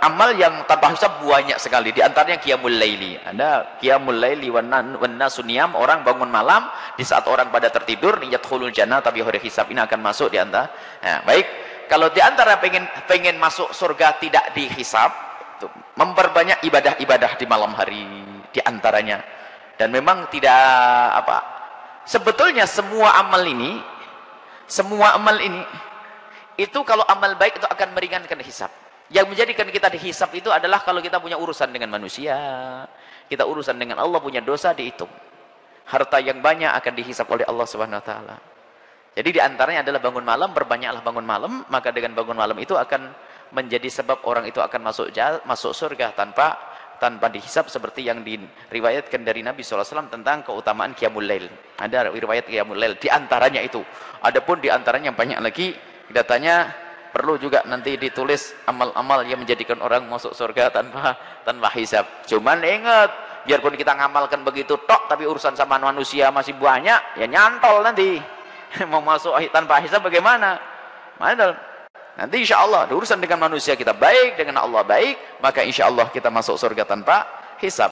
amal yang tanpa hisab banyak sekali. Di antaranya qiyamul laili. Ada qiyamul laili wan nasuniyam, orang bangun malam di saat orang pada tertidur yadkhulul jannah tapi hari hisab ini akan masuk di antara. Nah, baik. Kalau di antara pengen pengen masuk surga tidak dihisab, memperbanyak ibadah-ibadah di malam hari di antaranya. Dan memang tidak apa? Sebetulnya semua amal ini semua amal ini itu kalau amal baik itu akan meringankan hisab. Yang menjadikan kita dihisab itu adalah kalau kita punya urusan dengan manusia, kita urusan dengan Allah punya dosa dihitung. Harta yang banyak akan dihisab oleh Allah Subhanahu wa taala. Jadi di antaranya adalah bangun malam, berbanyaklah bangun malam, maka dengan bangun malam itu akan menjadi sebab orang itu akan masuk masuk surga tanpa tanpa dihisab seperti yang diriwayatkan dari Nabi SAW tentang keutamaan Qiyamul Lail. Ada riwayat Qiyamul Lail di antaranya itu. Adapun di antaranya banyak lagi datanya perlu juga nanti ditulis amal-amal yang menjadikan orang masuk surga tanpa tanpa hisab. Cuman ingat, biarpun kita ngamalkan begitu tok, tapi urusan sama manusia masih banyak, ya nyantol nanti. Mau masuk tanpa hisab bagaimana? Mana? Nanti insya Allah urusan dengan manusia kita baik, dengan Allah baik, maka insya Allah kita masuk surga tanpa hisab.